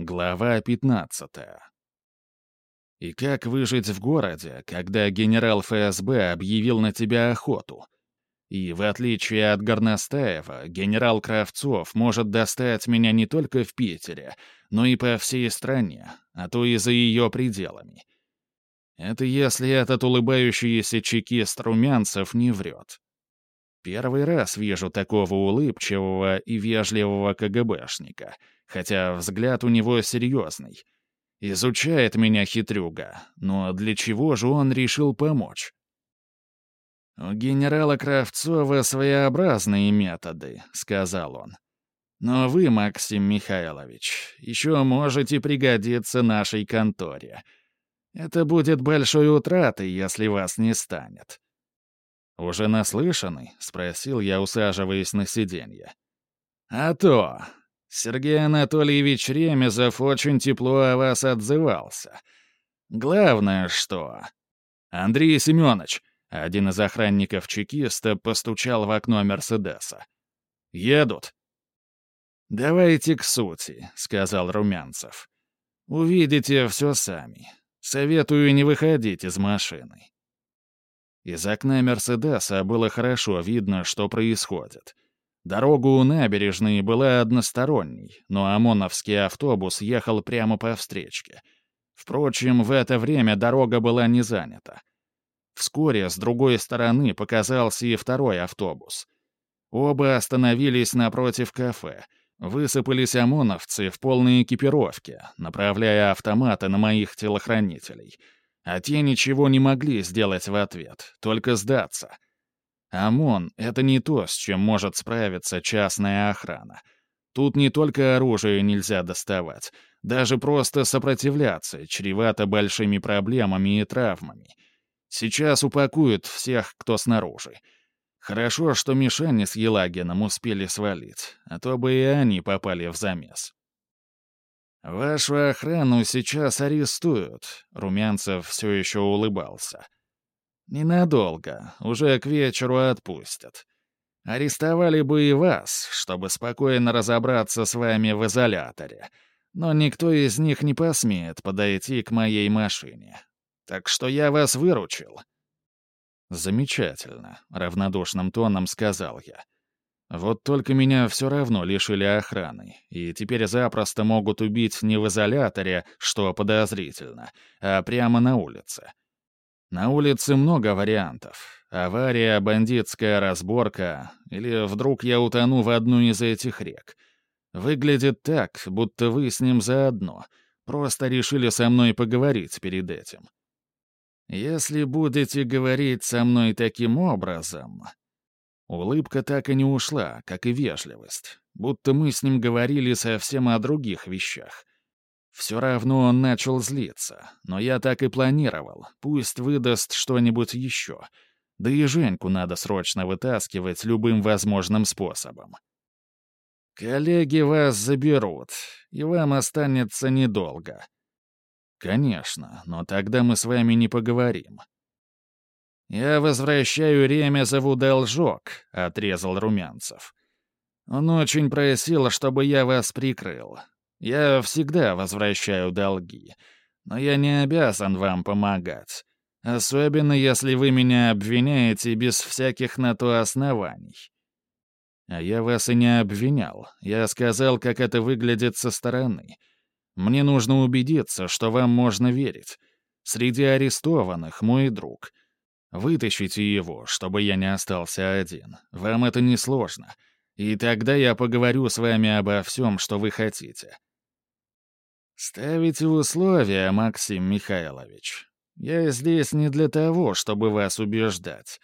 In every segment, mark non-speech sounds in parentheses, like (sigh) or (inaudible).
Глава 15. И как выжить в городе, когда генерал ФСБ объявил на тебя охоту? И, в отличие от Горностаева, генерал Кравцов может достать меня не только в Питере, но и по всей стране, а то и за ее пределами. Это если этот улыбающийся чекист Румянцев не врет. Первый раз вижу такого улыбчивого и вежливого КГБшника, хотя взгляд у него серьезный. Изучает меня хитрюга, но для чего же он решил помочь? «У генерала Кравцова своеобразные методы», — сказал он. «Но вы, Максим Михайлович, еще можете пригодиться нашей конторе. Это будет большой утратой, если вас не станет». «Уже наслышаны?» — спросил я, усаживаясь на сиденье. «А то! Сергей Анатольевич Ремезов очень тепло о вас отзывался. Главное, что...» «Андрей Семенович!» — один из охранников чекиста постучал в окно Мерседеса. «Едут!» «Давайте к сути», — сказал Румянцев. «Увидите все сами. Советую не выходить из машины». Из окна «Мерседеса» было хорошо видно, что происходит. Дорога у набережной была односторонней, но ОМОНовский автобус ехал прямо по встречке. Впрочем, в это время дорога была не занята. Вскоре с другой стороны показался и второй автобус. Оба остановились напротив кафе. Высыпались ОМОНовцы в полной экипировке, направляя автоматы на моих телохранителей — а те ничего не могли сделать в ответ, только сдаться. ОМОН — это не то, с чем может справиться частная охрана. Тут не только оружие нельзя доставать, даже просто сопротивляться чревато большими проблемами и травмами. Сейчас упакуют всех, кто снаружи. Хорошо, что Мишани с Елагином успели свалить, а то бы и они попали в замес. «Вашу охрану сейчас арестуют», — Румянцев все еще улыбался. «Ненадолго, уже к вечеру отпустят. Арестовали бы и вас, чтобы спокойно разобраться с вами в изоляторе, но никто из них не посмеет подойти к моей машине. Так что я вас выручил». «Замечательно», — равнодушным тоном сказал я. Вот только меня все равно лишили охраны, и теперь запросто могут убить не в изоляторе, что подозрительно, а прямо на улице. На улице много вариантов. Авария, бандитская разборка, или вдруг я утону в одну из этих рек. Выглядит так, будто вы с ним заодно. Просто решили со мной поговорить перед этим. Если будете говорить со мной таким образом, Улыбка так и не ушла, как и вежливость, будто мы с ним говорили совсем о других вещах. Все равно он начал злиться, но я так и планировал, пусть выдаст что-нибудь еще. Да и Женьку надо срочно вытаскивать любым возможным способом. «Коллеги вас заберут, и вам останется недолго». «Конечно, но тогда мы с вами не поговорим», «Я возвращаю Ремезову должок», — отрезал Румянцев. «Он очень просил, чтобы я вас прикрыл. Я всегда возвращаю долги, но я не обязан вам помогать, особенно если вы меня обвиняете без всяких на то оснований». «А я вас и не обвинял. Я сказал, как это выглядит со стороны. Мне нужно убедиться, что вам можно верить. Среди арестованных мой друг — Вытащите его, чтобы я не остался один. Вам это не сложно. И тогда я поговорю с вами обо всем, что вы хотите. Ставите условия, Максим Михайлович. Я здесь не для того, чтобы вас убеждать.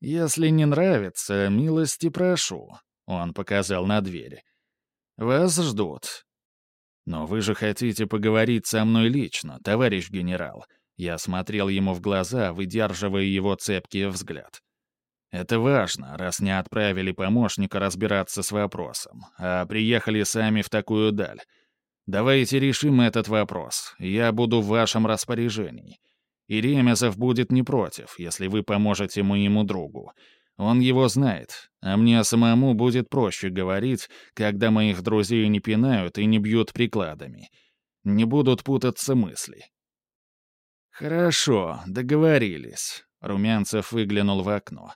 Если не нравится, милости прошу. Он показал на двери. Вас ждут. Но вы же хотите поговорить со мной лично, товарищ генерал. Я смотрел ему в глаза, выдерживая его цепкий взгляд. Это важно, раз не отправили помощника разбираться с вопросом, а приехали сами в такую даль. Давайте решим этот вопрос. Я буду в вашем распоряжении. И Ремезов будет не против, если вы поможете моему другу. Он его знает, а мне самому будет проще говорить, когда моих друзей не пинают и не бьют прикладами — Не будут путаться мысли. «Хорошо, договорились», — Румянцев выглянул в окно.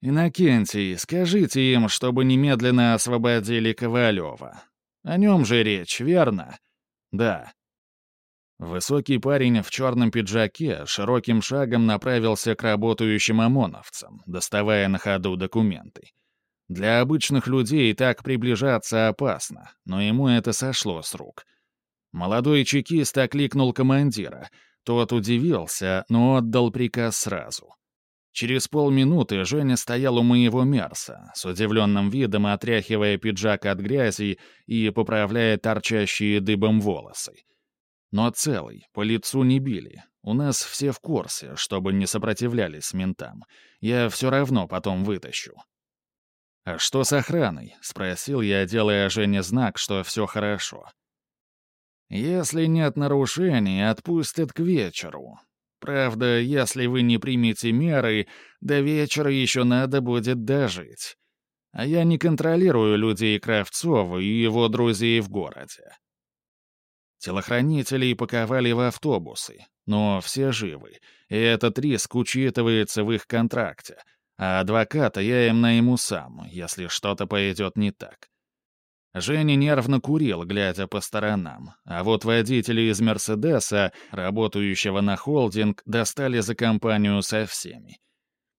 «Иннокентий, скажите им, чтобы немедленно освободили Ковалева. О нем же речь, верно?» «Да». Высокий парень в черном пиджаке широким шагом направился к работающим ОМОНовцам, доставая на ходу документы. Для обычных людей так приближаться опасно, но ему это сошло с рук. Молодой чекист окликнул командира. Тот удивился, но отдал приказ сразу. Через полминуты Женя стоял у моего Мерса, с удивленным видом отряхивая пиджак от грязи и поправляя торчащие дыбом волосы. Но целый, по лицу не били. У нас все в курсе, чтобы не сопротивлялись ментам. Я все равно потом вытащу. «А что с охраной?» — спросил я, делая Жене знак, что все хорошо. «Если нет нарушений, отпустят к вечеру. Правда, если вы не примете меры, до вечера еще надо будет дожить. А я не контролирую людей Кравцова и его друзей в городе. Телохранителей паковали в автобусы, но все живы, и этот риск учитывается в их контракте, а адвоката я им найму сам, если что-то пойдет не так. Женя нервно курил, глядя по сторонам, а вот водители из «Мерседеса», работающего на холдинг, достали за компанию со всеми.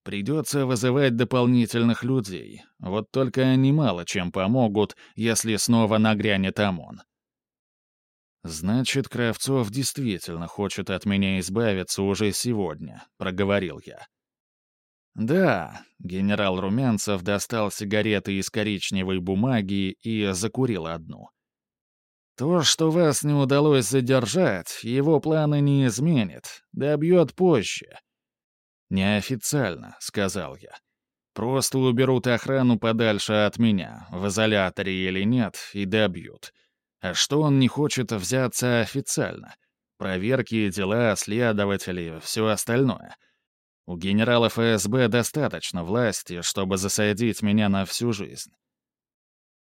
Придется вызывать дополнительных людей, вот только они мало чем помогут, если снова нагрянет ОМОН. «Значит, Кравцов действительно хочет от меня избавиться уже сегодня», — проговорил я. «Да», — генерал Румянцев достал сигареты из коричневой бумаги и закурил одну. «То, что вас не удалось задержать, его планы не изменит, добьет позже». «Неофициально», — сказал я. «Просто уберут охрану подальше от меня, в изоляторе или нет, и добьют. А что он не хочет взяться официально? Проверки, дела, следователи, все остальное. У генерала ФСБ достаточно власти, чтобы засадить меня на всю жизнь.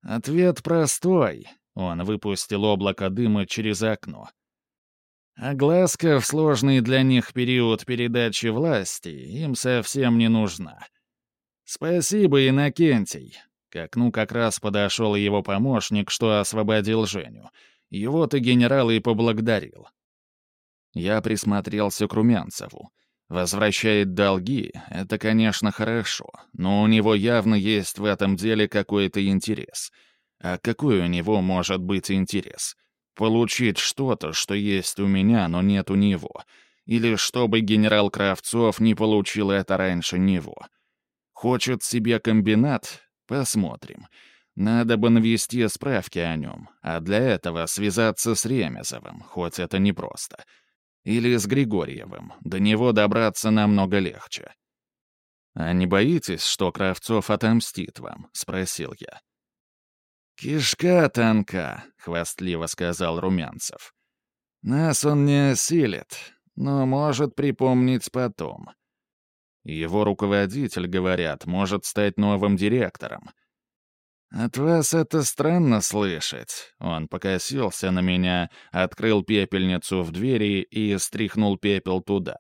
Ответ простой. Он выпустил облако дыма через окно. Огласка в сложный для них период передачи власти им совсем не нужна. Спасибо, Иннокентий. К окну как раз подошел его помощник, что освободил Женю. Его-то генерал и поблагодарил. Я присмотрелся к Румянцеву. Возвращает долги — это, конечно, хорошо, но у него явно есть в этом деле какой-то интерес. А какой у него может быть интерес? Получить что-то, что есть у меня, но нет у него. Или чтобы генерал Кравцов не получил это раньше него. Хочет себе комбинат? Посмотрим. Надо бы навести справки о нем, а для этого связаться с Ремезовым, хоть это непросто. Или с Григорьевым, до него добраться намного легче. «А не боитесь, что Кравцов отомстит вам?» — спросил я. «Кишка тонка», — хвастливо сказал Румянцев. «Нас он не осилит, но может припомнить потом. Его руководитель, говорят, может стать новым директором. «От вас это странно слышать». Он покосился на меня, открыл пепельницу в двери и стряхнул пепел туда.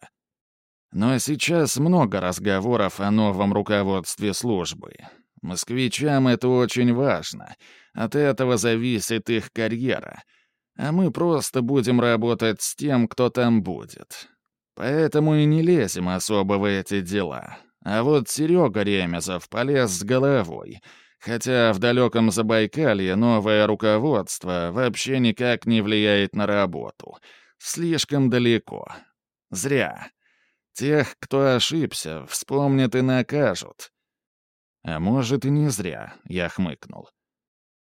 «Но сейчас много разговоров о новом руководстве службы. Москвичам это очень важно. От этого зависит их карьера. А мы просто будем работать с тем, кто там будет. Поэтому и не лезем особо в эти дела. А вот Серега Ремезов полез с головой, хотя в далеком Забайкалье новое руководство вообще никак не влияет на работу. Слишком далеко. Зря. Тех, кто ошибся, вспомнят и накажут. А может, и не зря, я хмыкнул.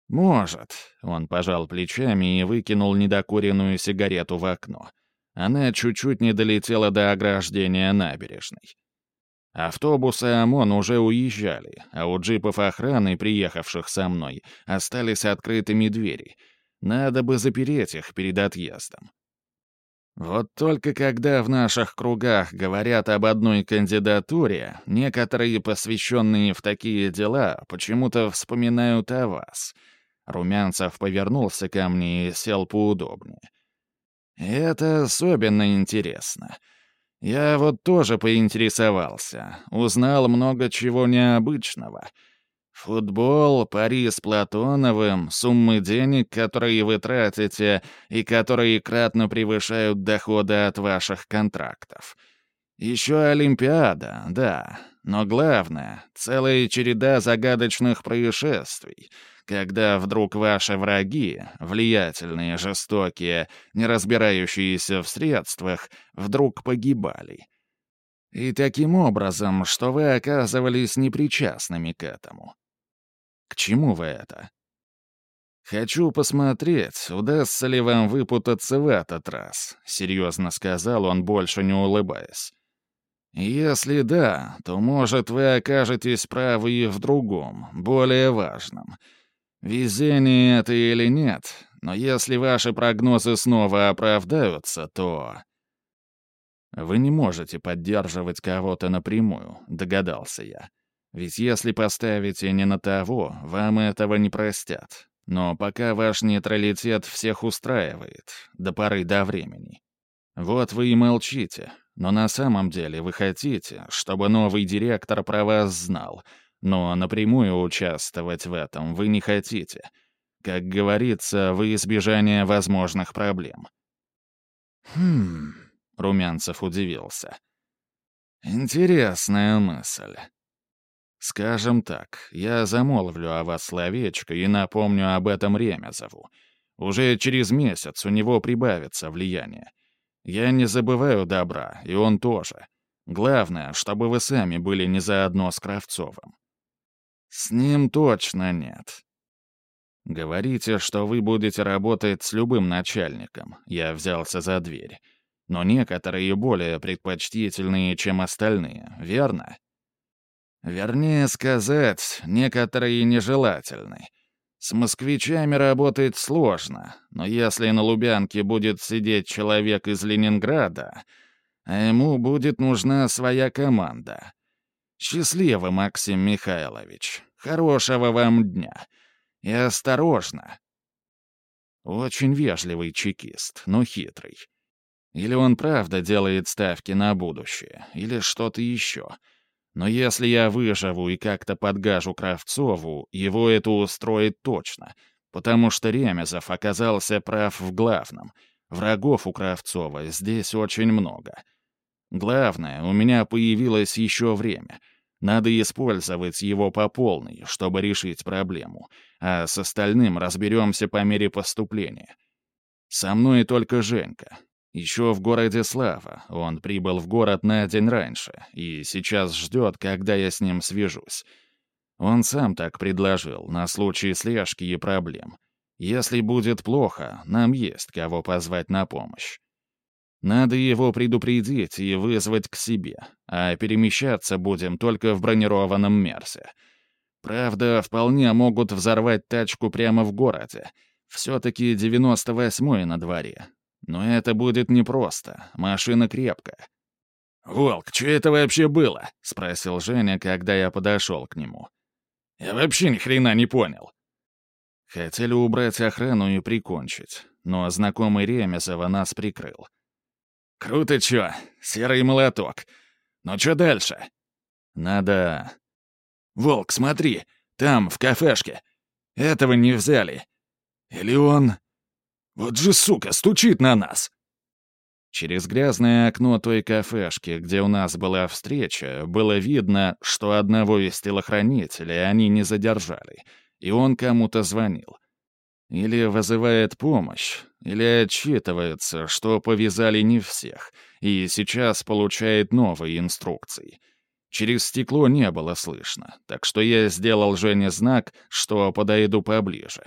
«Может», — он пожал плечами и выкинул недокуренную сигарету в окно. Она чуть-чуть не долетела до ограждения набережной. Автобусы ОМОН уже уезжали, а у джипов охраны, приехавших со мной, остались открытыми двери. Надо бы запереть их перед отъездом. Вот только когда в наших кругах говорят об одной кандидатуре, некоторые, посвященные в такие дела, почему-то вспоминают о вас. Румянцев повернулся ко мне и сел поудобнее. Это особенно интересно. Я вот тоже поинтересовался, узнал много чего необычного. Футбол, пари с Платоновым, суммы денег, которые вы тратите и которые кратно превышают доходы от ваших контрактов. Еще Олимпиада, да, но главное — целая череда загадочных происшествий — когда вдруг ваши враги, влиятельные, жестокие, не разбирающиеся в средствах, вдруг погибали. И таким образом, что вы оказывались непричастными к этому. К чему вы это? «Хочу посмотреть, удастся ли вам выпутаться в этот раз», — серьезно сказал он, больше не улыбаясь. «Если да, то, может, вы окажетесь правы и в другом, более важном — Везение это или нет, но если ваши прогнозы снова оправдаются, то... Вы не можете поддерживать кого-то напрямую, догадался я. Ведь если поставите не на того, вам этого не простят. Но пока ваш нейтралитет всех устраивает, до поры до времени. Вот вы и молчите, но на самом деле вы хотите, чтобы новый директор про вас знал — но напрямую участвовать в этом вы не хотите. Как говорится, во избежание возможных проблем. «Хм...» — Румянцев удивился. «Интересная мысль. Скажем так, я замолвлю о вас словечко и напомню об этом Ремезову. Уже через месяц у него прибавится влияние. Я не забываю добра, и он тоже. Главное, чтобы вы сами были не заодно с Кравцовым. «С ним точно нет». «Говорите, что вы будете работать с любым начальником», — я взялся за дверь. «Но некоторые более предпочтительные, чем остальные, верно?» «Вернее сказать, некоторые нежелательны. С москвичами работать сложно, но если на Лубянке будет сидеть человек из Ленинграда, а ему будет нужна своя команда, Счастливо, Максим Михайлович. Хорошего вам дня. И осторожно. Очень вежливый чекист, но хитрый. Или он правда делает ставки на будущее, или что-то еще. Но если я выживу и как-то подгажу Кравцову, его это устроит точно, потому что Ремезов оказался прав в главном. Врагов у Кравцова здесь очень много. Главное, у меня появилось еще время — надо использовать его по полной, чтобы решить проблему, а с остальным разберемся по мере поступления. Со мной только Женька. Еще в городе Слава. Он прибыл в город на день раньше и сейчас ждет, когда я с ним свяжусь. Он сам так предложил, на случай слежки и проблем. Если будет плохо, нам есть кого позвать на помощь. Надо его предупредить и вызвать к себе, а перемещаться будем только в бронированном Мерсе. Правда, вполне могут взорвать тачку прямо в городе. Все-таки 98-й на дворе. Но это будет непросто, машина крепкая. «Волк, что это вообще было?» — спросил Женя, когда я подошел к нему. «Я вообще ни хрена не понял». Хотели убрать охрану и прикончить, но знакомый Ремезова нас прикрыл. «Круто чё, серый молоток. Но чё дальше?» «Надо...» «Волк, смотри, там, в кафешке. Этого не взяли. Или он... Вот же, сука, стучит на нас!» Через грязное окно той кафешки, где у нас была встреча, было видно, что одного из телохранителей они не задержали, и он кому-то звонил. Или вызывает помощь, или отчитывается, что повязали не всех, и сейчас получает новые инструкции. Через стекло не было слышно, так что я сделал Жене знак, что подойду поближе.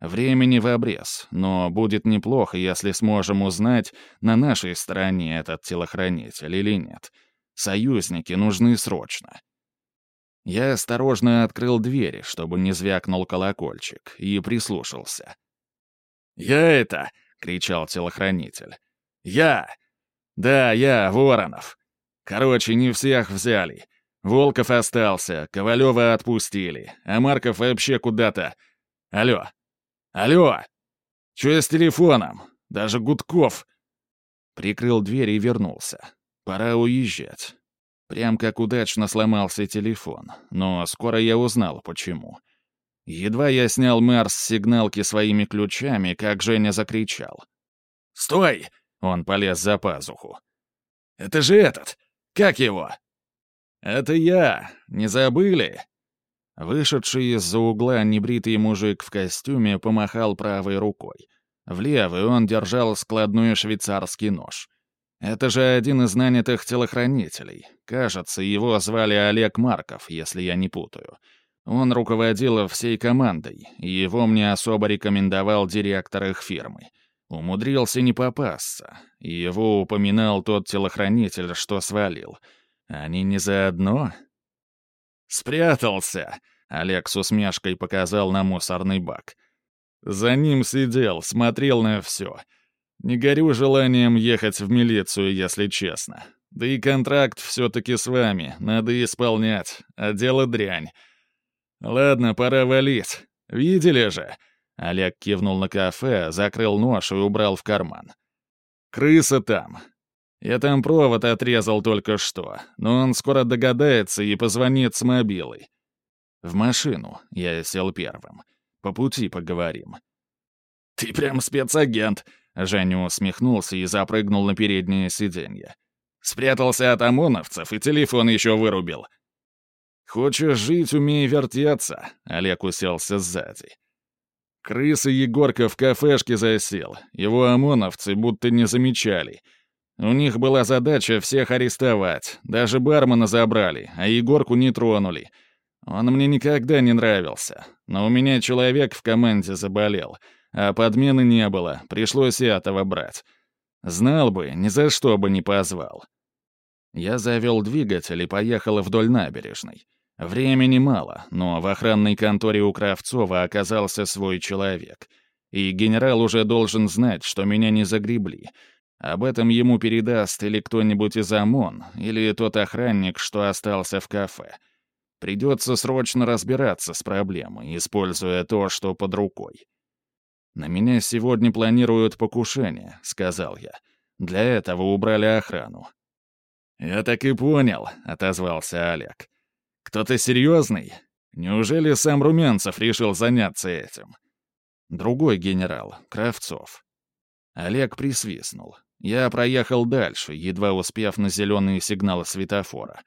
Времени в обрез, но будет неплохо, если сможем узнать, на нашей стороне этот телохранитель или нет. Союзники нужны срочно. Я осторожно открыл двери, чтобы не звякнул колокольчик, и прислушался. «Я это!» — кричал телохранитель. «Я! Да, я, Воронов. Короче, не всех взяли. Волков остался, Ковалева отпустили, а Марков вообще куда-то... Алло! Алло! Чё с телефоном? Даже Гудков... Прикрыл дверь и вернулся. Пора уезжать. Прям как удачно сломался телефон, но скоро я узнал, почему. Едва я снял мэр с сигналки своими ключами, как Женя закричал. «Стой!» — он полез за пазуху. «Это же этот! Как его?» «Это я! Не забыли?» Вышедший из-за угла небритый мужик в костюме помахал правой рукой. В левой он держал складной швейцарский нож. Это же один из нанятых телохранителей. Кажется, его звали Олег Марков, если я не путаю. Он руководил всей командой, и его мне особо рекомендовал директор их фирмы. Умудрился не попасться, его упоминал тот телохранитель, что свалил. Они не заодно? «Спрятался!» — Олег с усмешкой показал на мусорный бак. За ним сидел, смотрел на все. Не горю желанием ехать в милицию, если честно. Да и контракт все-таки с вами, надо исполнять, а дело дрянь. Ладно, пора валить. Видели же?» Олег кивнул на кафе, закрыл нож и убрал в карман. «Крыса там. Я там провод отрезал только что, но он скоро догадается и позвонит с мобилой. В машину я сел первым. По пути поговорим». «Ты прям спецагент», — Женя усмехнулся и запрыгнул на переднее сиденье. «Спрятался от ОМОНовцев и телефон еще вырубил». «Хочешь жить, умей вертеться», — Олег уселся сзади. Крысы Егорка в кафешке засел. Его ОМОНовцы будто не замечали. У них была задача всех арестовать. Даже бармена забрали, а Егорку не тронули. Он мне никогда не нравился. Но у меня человек в команде заболел, а подмены не было, пришлось и этого брать. Знал бы, ни за что бы не позвал. Я завел двигатель и поехал вдоль набережной. Времени мало, но в охранной конторе у Кравцова оказался свой человек. И генерал уже должен знать, что меня не загребли. Об этом ему передаст или кто-нибудь из ОМОН, или тот охранник, что остался в кафе. Придется срочно разбираться с проблемой, используя то, что под рукой. «На меня сегодня планируют покушение», — сказал я. «Для этого убрали охрану». «Я так и понял», — отозвался Олег. Кто-то серьезный? Неужели сам Румянцев решил заняться этим? Другой генерал, Кравцов. Олег присвистнул. Я проехал дальше, едва успев на зеленые сигналы светофора.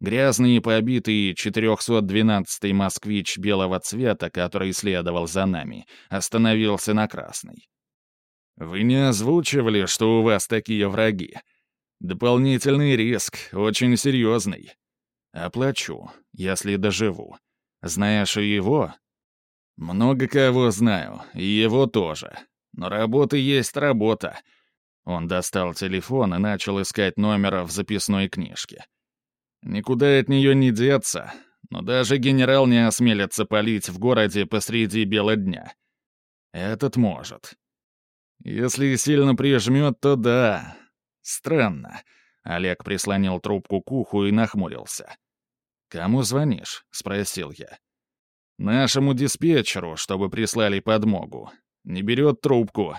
Грязный и побитый 412-й москвич белого цвета, который следовал за нами, остановился на красный. «Вы не озвучивали, что у вас такие враги? Дополнительный риск, очень серьезный. Оплачу, если доживу. Знаешь и его? Много кого знаю, и его тоже. Но работа есть работа. Он достал телефон и начал искать номер в записной книжке. Никуда от нее не деться, но даже генерал не осмелится палить в городе посреди бела дня. Этот может. Если сильно прижмет, то да. Странно. Олег прислонил трубку к уху и нахмурился. «Кому звонишь?» — спросил я. «Нашему диспетчеру, чтобы прислали подмогу. Не берет трубку.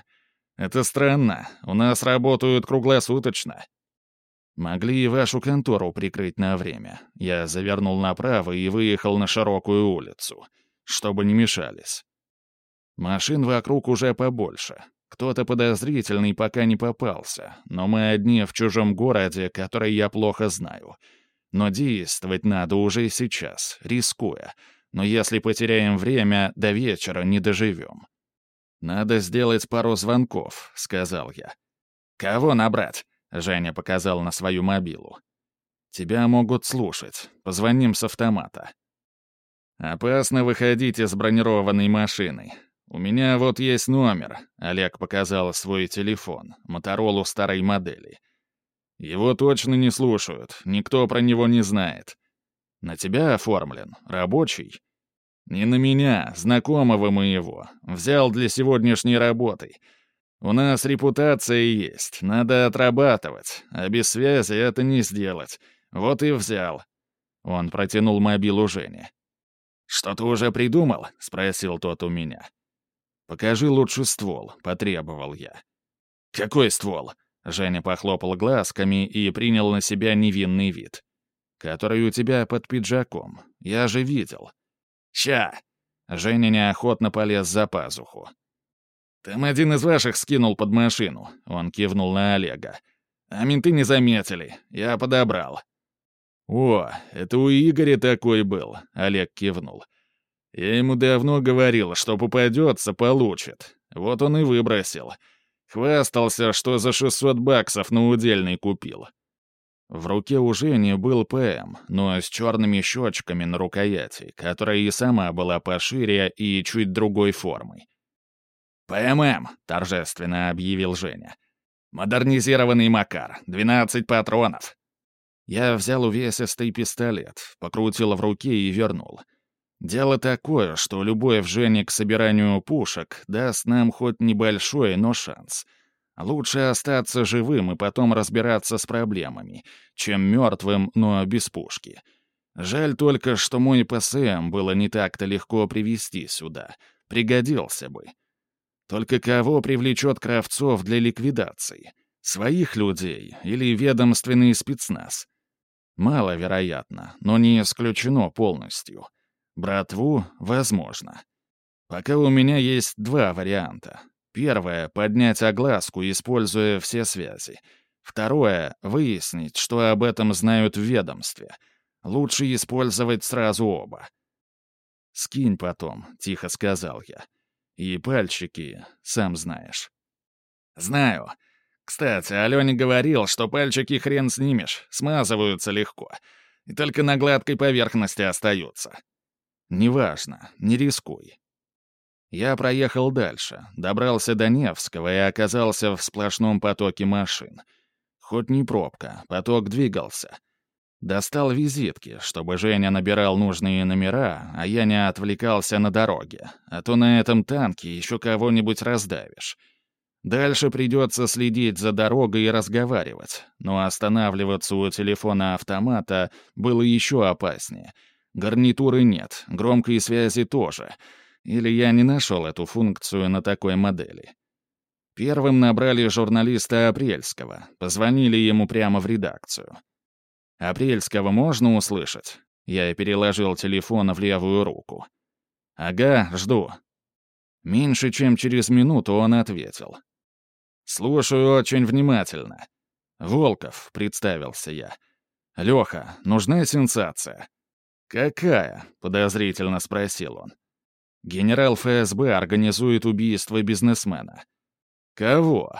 Это странно. У нас работают круглосуточно». «Могли и вашу контору прикрыть на время». Я завернул направо и выехал на широкую улицу, чтобы не мешались. Машин вокруг уже побольше. Кто-то подозрительный пока не попался, но мы одни в чужом городе, который я плохо знаю. Но действовать надо уже сейчас, рискуя. Но если потеряем время, до вечера не доживем. «Надо сделать пару звонков», — сказал я. «Кого набрать?» — Женя показал на свою мобилу. «Тебя могут слушать. Позвоним с автомата». «Опасно выходить из бронированной машины. «У меня вот есть номер», — Олег показал свой телефон, Моторолу старой модели. «Его точно не слушают, никто про него не знает. На тебя оформлен, рабочий?» «Не на меня, знакомого моего. Взял для сегодняшней работы. У нас репутация есть, надо отрабатывать, а без связи это не сделать. Вот и взял». Он протянул мобилу Жене. «Что ты уже придумал?» — спросил тот у меня. «Покажи лучше ствол», — потребовал я. «Какой ствол?» Женя похлопал глазками и принял на себя невинный вид. «Который у тебя под пиджаком. Я же видел». «Ща!» Женя неохотно полез за пазуху. «Там один из ваших скинул под машину», — он кивнул на Олега. «А менты не заметили. Я подобрал». «О, это у Игоря такой был», — Олег кивнул. «Я ему давно говорил, что попадется, получит. Вот он и выбросил. Хвастался, что за 600 баксов на удельный купил». В руке у Жени был ПМ, но с черными щечками на рукояти, которая и сама была пошире и чуть другой формой. «ПММ», — торжественно объявил Женя. «Модернизированный Макар, 12 патронов». Я взял увесистый пистолет, покрутил в руке и вернул. Дело такое, что любой вжение к собиранию пушек даст нам хоть небольшой, но шанс. Лучше остаться живым и потом разбираться с проблемами, чем мертвым, но без пушки. Жаль только, что мой ПСМ было не так-то легко привести сюда. Пригодился бы. Только кого привлечет Кравцов для ликвидации? Своих людей или ведомственный спецназ? Маловероятно, но не исключено полностью. Братву — возможно. Пока у меня есть два варианта. Первое — поднять огласку, используя все связи. Второе — выяснить, что об этом знают в ведомстве. Лучше использовать сразу оба. «Скинь потом», — тихо сказал я. И пальчики, сам знаешь. Знаю. Кстати, Алене говорил, что пальчики хрен снимешь, смазываются легко. И только на гладкой поверхности остаются. Неважно, не рискуй. Я проехал дальше, добрался до Невского и оказался в сплошном потоке машин. Хоть не пробка, поток двигался — Достал визитки, чтобы Женя набирал нужные номера, а я не отвлекался на дороге, а то на этом танке еще кого-нибудь раздавишь. Дальше придется следить за дорогой и разговаривать, но останавливаться у телефона автомата было еще опаснее. Гарнитуры нет, громкой связи тоже. Или я не нашел эту функцию на такой модели. Первым набрали журналиста Апрельского, позвонили ему прямо в редакцию. «Апрельского можно услышать?» Я переложил телефон в левую руку. «Ага, жду». Меньше чем через минуту он ответил. «Слушаю очень внимательно». «Волков», — представился я. «Леха, нужна сенсация». «Какая?» — подозрительно спросил он. «Генерал ФСБ организует убийство бизнесмена». «Кого?»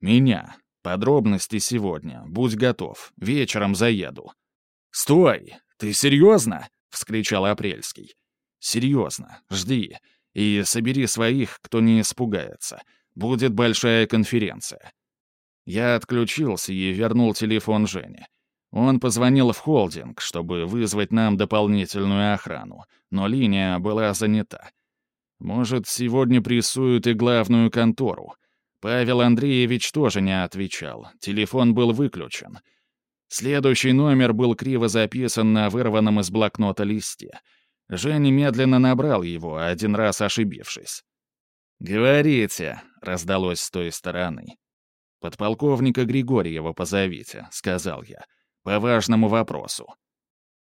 «Меня. Подробности сегодня. Будь готов. Вечером заеду». «Стой! Ты серьезно?» — вскричал Апрельский. «Серьезно. Жди. И собери своих, кто не испугается. Будет большая конференция». Я отключился и вернул телефон Жене. Он позвонил в холдинг, чтобы вызвать нам дополнительную охрану, но линия была занята. Может, сегодня прессуют и главную контору. Павел Андреевич тоже не отвечал, телефон был выключен. Следующий номер был криво записан на вырванном из блокнота листе. Женя медленно набрал его, один раз ошибившись. «Говорите», — раздалось с той стороны. «Подполковника Григорьева позовите», — сказал я, — «по важному вопросу».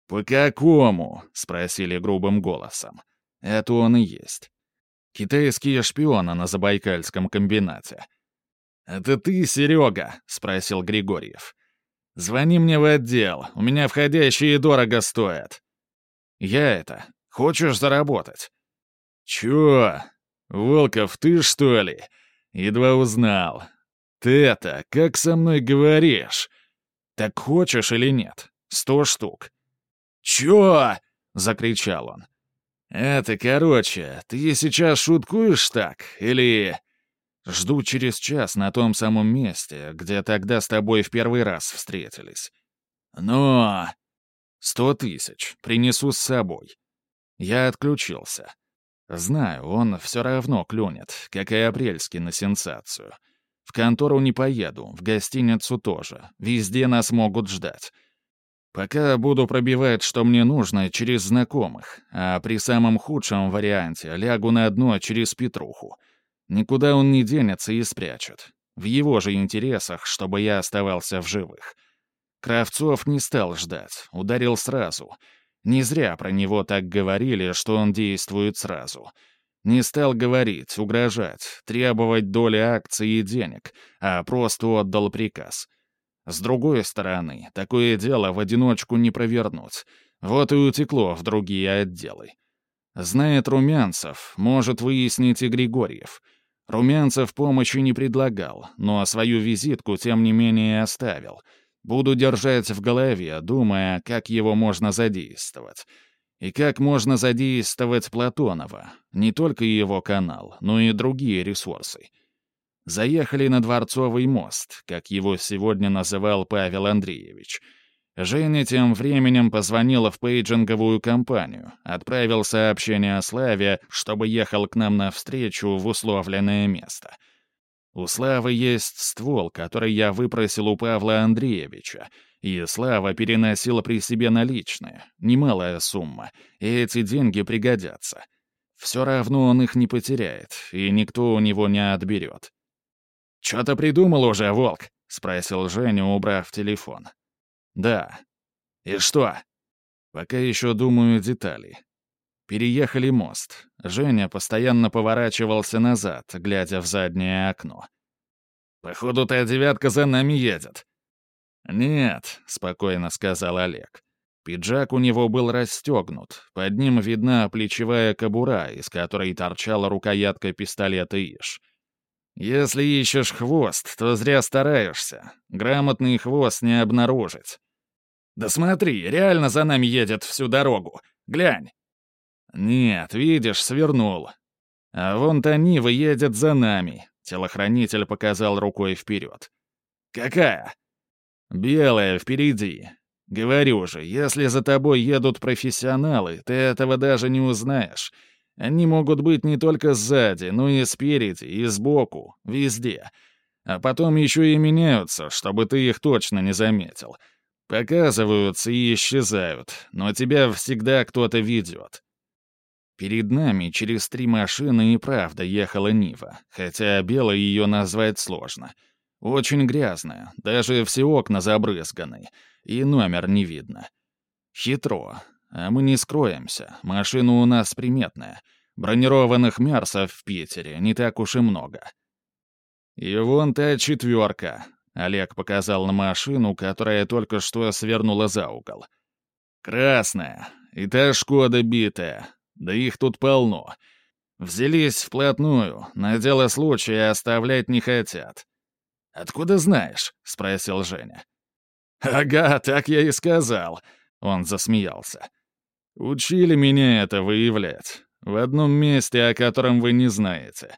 «По какому?» — спросили грубым голосом. «Это он и есть». Китайские шпионы на Забайкальском комбинате. «Это ты, Серега?» — спросил Григорьев. «Звони мне в отдел, у меня входящие дорого стоят». «Я это. Хочешь заработать?» «Чё? Волков, ты что ли?» Едва узнал. «Ты это, как со мной говоришь?» «Так хочешь или нет? Сто штук». «Чё?» — закричал он. «Это, короче, ты сейчас шуткуешь так? Или...» «Жду через час на том самом месте, где тогда с тобой в первый раз встретились». «Но...» «Сто тысяч. Принесу с собой». Я отключился. Знаю, он все равно клюнет, как и Апрельский на сенсацию. В контору не поеду, в гостиницу тоже. Везде нас могут ждать. Пока буду пробивать, что мне нужно, через знакомых, а при самом худшем варианте лягу на дно через Петруху. Никуда он не денется и спрячет. В его же интересах, чтобы я оставался в живых. Кравцов не стал ждать, ударил сразу. Не зря про него так говорили, что он действует сразу. Не стал говорить, угрожать, требовать доли акций и денег, а просто отдал приказ. С другой стороны, такое дело в одиночку не провернуть. Вот и утекло в другие отделы. Знает Румянцев, может выяснить и Григорьев. Румянцев помощи не предлагал, но свою визитку, тем не менее, оставил. Буду держать в голове, думая, как его можно задействовать. И как можно задействовать Платонова, не только его канал, но и другие ресурсы. Заехали на Дворцовый мост, как его сегодня называл Павел Андреевич — Женя тем временем позвонила в пейджинговую компанию, отправил сообщение о Славе, чтобы ехал к нам навстречу в условленное место. У Славы есть ствол, который я выпросил у Павла Андреевича, и Слава переносила при себе наличные, немалая сумма, и эти деньги пригодятся. Все равно он их не потеряет, и никто у него не отберет. «Чё-то придумал уже, Волк?» — спросил Женя, убрав телефон. «Да». «И что?» «Пока еще думаю детали». Переехали мост. Женя постоянно поворачивался назад, глядя в заднее окно. «Походу, та девятка за нами едет». «Нет», — спокойно сказал Олег. Пиджак у него был расстегнут, под ним видна плечевая кобура, из которой торчала рукоятка пистолета Иш. «Если ищешь хвост, то зря стараешься. Грамотный хвост не обнаружить. «Да смотри, реально за нами едет всю дорогу. Глянь». «Нет, видишь, свернул. А вон та Нива едет за нами», — телохранитель показал рукой вперед. «Какая?» «Белая, впереди. Говорю же, если за тобой едут профессионалы, ты этого даже не узнаешь. Они могут быть не только сзади, но и спереди, и сбоку, везде. А потом еще и меняются, чтобы ты их точно не заметил. Показываются и исчезают, но тебя всегда кто-то ведет. Перед нами через три машины и правда ехала Нива, хотя белой ее назвать сложно. Очень грязная, даже все окна забрызганы, и номер не видно. Хитро. А мы не скроемся, машина у нас приметная. Бронированных мерсов в Питере не так уж и много. И вон та четверка, Олег показал на машину, которая только что свернула за угол. «Красная. И та Шкода битая. Да их тут полно. Взялись вплотную, на дело случая оставлять не хотят». «Откуда знаешь?» — спросил Женя. «Ага, так я и сказал», — он засмеялся. «Учили меня это выявлять. В одном месте, о котором вы не знаете.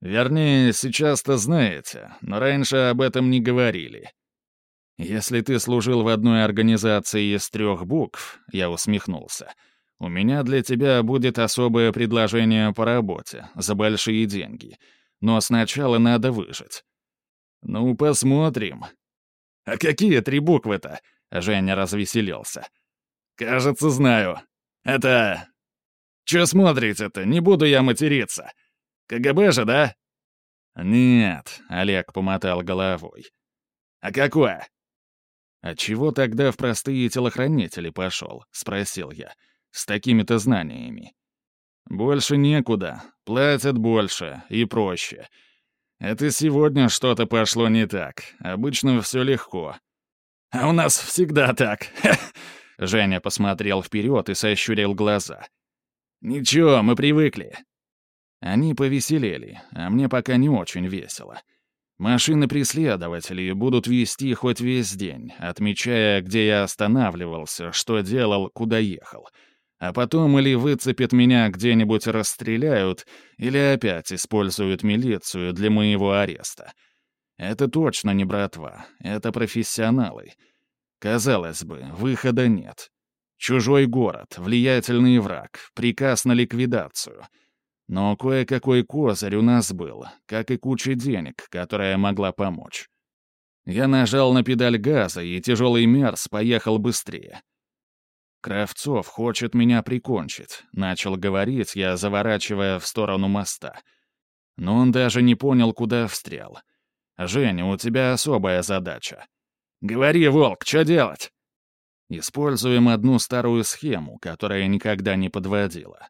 Вернее, сейчас-то знаете, но раньше об этом не говорили. Если ты служил в одной организации из трех букв, я усмехнулся, у меня для тебя будет особое предложение по работе, за большие деньги. Но сначала надо выжить. Ну, посмотрим. А какие три буквы-то? Женя развеселился. Кажется, знаю. Это... Чё смотрите-то? Не буду я материться. КГБ же, да?» «Нет», — Олег помотал головой. «А какое?» «А чего тогда в простые телохранители пошел?» — спросил я. «С такими-то знаниями». «Больше некуда. Платят больше и проще. Это сегодня что-то пошло не так. Обычно все легко». «А у нас всегда так». (laughs) Женя посмотрел вперед и сощурил глаза. «Ничего, мы привыкли. Они повеселели, а мне пока не очень весело. Машины преследователей будут вести хоть весь день, отмечая, где я останавливался, что делал, куда ехал. А потом или выцепят меня где-нибудь расстреляют, или опять используют милицию для моего ареста. Это точно не братва, это профессионалы. Казалось бы, выхода нет. Чужой город, влиятельный враг, приказ на ликвидацию — но кое-какой козырь у нас был, как и куча денег, которая могла помочь. Я нажал на педаль газа, и тяжелый мерз поехал быстрее. «Кравцов хочет меня прикончить», — начал говорить я, заворачивая в сторону моста. Но он даже не понял, куда встрял. Женя, у тебя особая задача. Говори, Волк, что делать? Используем одну старую схему, которая никогда не подводила.